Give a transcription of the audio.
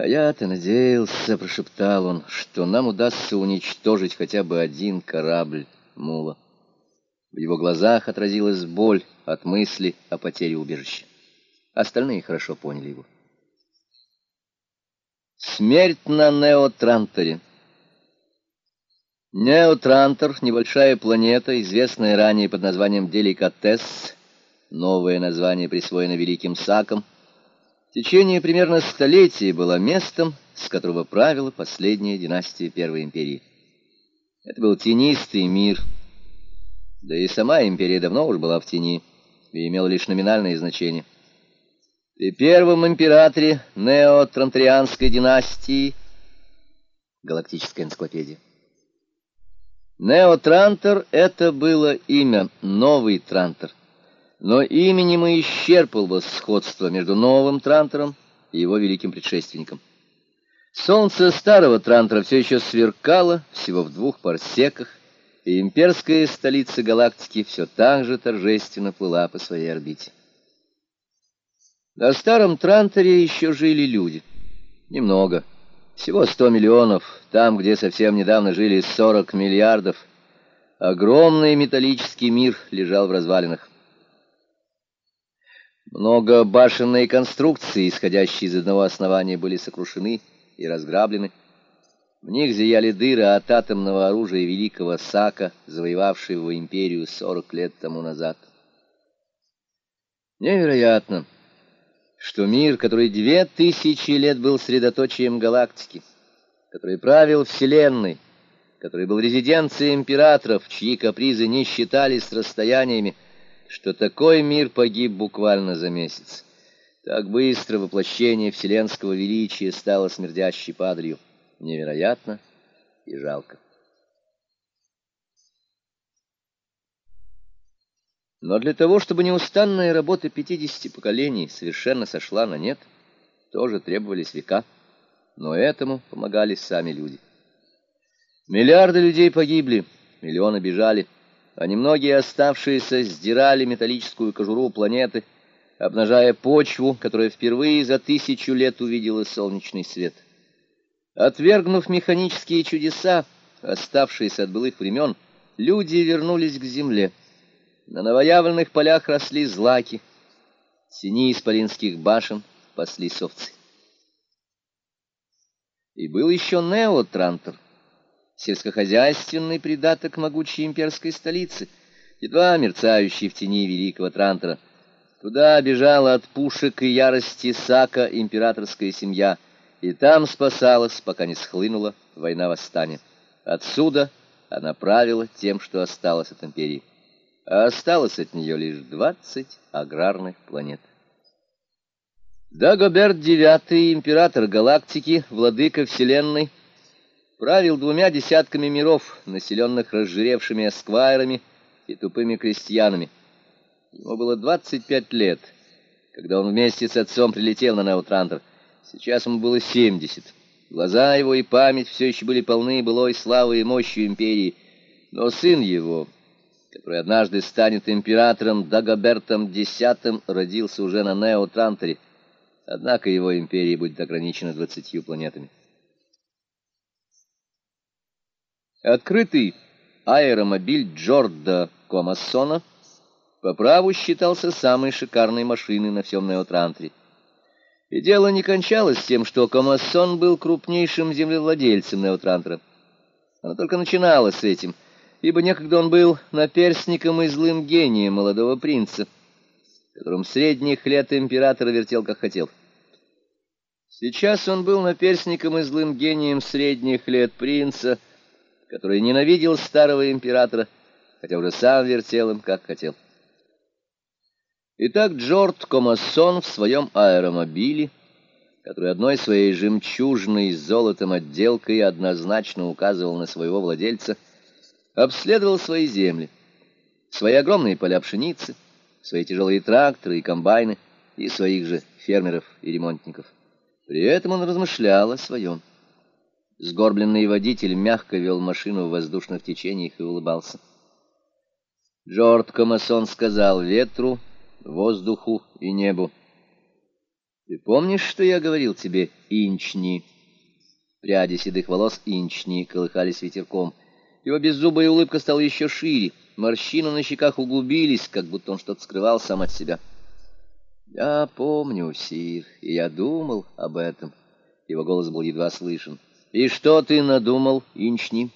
«А я-то надеялся», — прошептал он, — «что нам удастся уничтожить хотя бы один корабль Мула». В его глазах отразилась боль от мысли о потере убежища. Остальные хорошо поняли его. Смерть на Неотранторе. Неотрантор — небольшая планета, известная ранее под названием Деликатес, новое название присвоено Великим Саком, течение примерно столетия была местом, с которого правила последняя династия Первой империи. Это был тенистый мир, да и сама империя давно уж была в тени и имела лишь номинальное значение. При первом императоре неотранторианской династии Галактическая энциклопедия. Неотрантор — это было имя, новый Трантор но именем и исчерпал бы сходство между новым Трантором и его великим предшественником. Солнце старого Трантора все еще сверкало всего в двух парсеках, и имперская столица галактики все так же торжественно плыла по своей орбите. На старом Транторе еще жили люди. Немного. Всего сто миллионов, там, где совсем недавно жили сорок миллиардов. Огромный металлический мир лежал в развалинах. Многобашенные конструкции, исходящие из одного основания, были сокрушены и разграблены. В них зияли дыры от атомного оружия великого Сака, завоевавшего империю сорок лет тому назад. Невероятно, что мир, который две тысячи лет был средоточием галактики, который правил Вселенной, который был резиденцией императоров, чьи капризы не считались расстояниями, что такой мир погиб буквально за месяц. Так быстро воплощение вселенского величия стало смердящей падалью. Невероятно и жалко. Но для того, чтобы неустанная работа пятидесяти поколений совершенно сошла на нет, тоже требовались века. Но этому помогали сами люди. Миллиарды людей погибли, миллионы бежали а немногие оставшиеся сдирали металлическую кожуру планеты, обнажая почву, которая впервые за тысячу лет увидела солнечный свет. Отвергнув механические чудеса, оставшиеся от былых времен, люди вернулись к земле. На новоявленных полях росли злаки, тени исполинских башен пасли овцы. И был еще Неотрантор — сельскохозяйственный придаток могучей имперской столицы, едва мерцающий в тени великого Трантора. Туда бежала от пушек и ярости Сака императорская семья, и там спасалась, пока не схлынула война восстания. Отсюда она правила тем, что осталось от империи. А осталось от нее лишь двадцать аграрных планет. Дагоберт IX, император галактики, владыка Вселенной, правил двумя десятками миров, населенных разжиревшими эсквайрами и тупыми крестьянами. Ему было 25 лет, когда он вместе с отцом прилетел на Неутрантор. Сейчас ему было 70. Глаза его и память все еще были полны былой славы и мощью империи. Но сын его, который однажды станет императором Дагобертом X, родился уже на Неотранторе. Однако его империя будет ограничена двадцатью планетами. Открытый аэромобиль Джорда Комассона по праву считался самой шикарной машиной на всем Неотрантере. И дело не кончалось тем, что Комассон был крупнейшим землевладельцем Неотрантера. Оно только начиналось с этим, ибо некогда он был наперсником и злым гением молодого принца, которым средних лет императора вертел как хотел. Сейчас он был наперсником и злым гением средних лет принца — который ненавидел старого императора, хотя уже сам вертел им, как хотел. Итак, Джорд Комассон в своем аэромобиле, который одной своей жемчужной с золотом отделкой однозначно указывал на своего владельца, обследовал свои земли, свои огромные поля пшеницы, свои тяжелые тракторы и комбайны, и своих же фермеров и ремонтников. При этом он размышлял о своем. Сгорбленный водитель мягко вел машину в воздушных течениях и улыбался. Джорд Комасон сказал ветру, воздуху и небу. Ты помнишь, что я говорил тебе, инчни? Пряди седых волос инчни колыхались ветерком. Его беззубая улыбка стала еще шире. Морщины на щеках углубились, как будто он что-то скрывал сам от себя. «Я помню, Сир, и я думал об этом». Его голос был едва слышен. «И что ты надумал, Инчни?»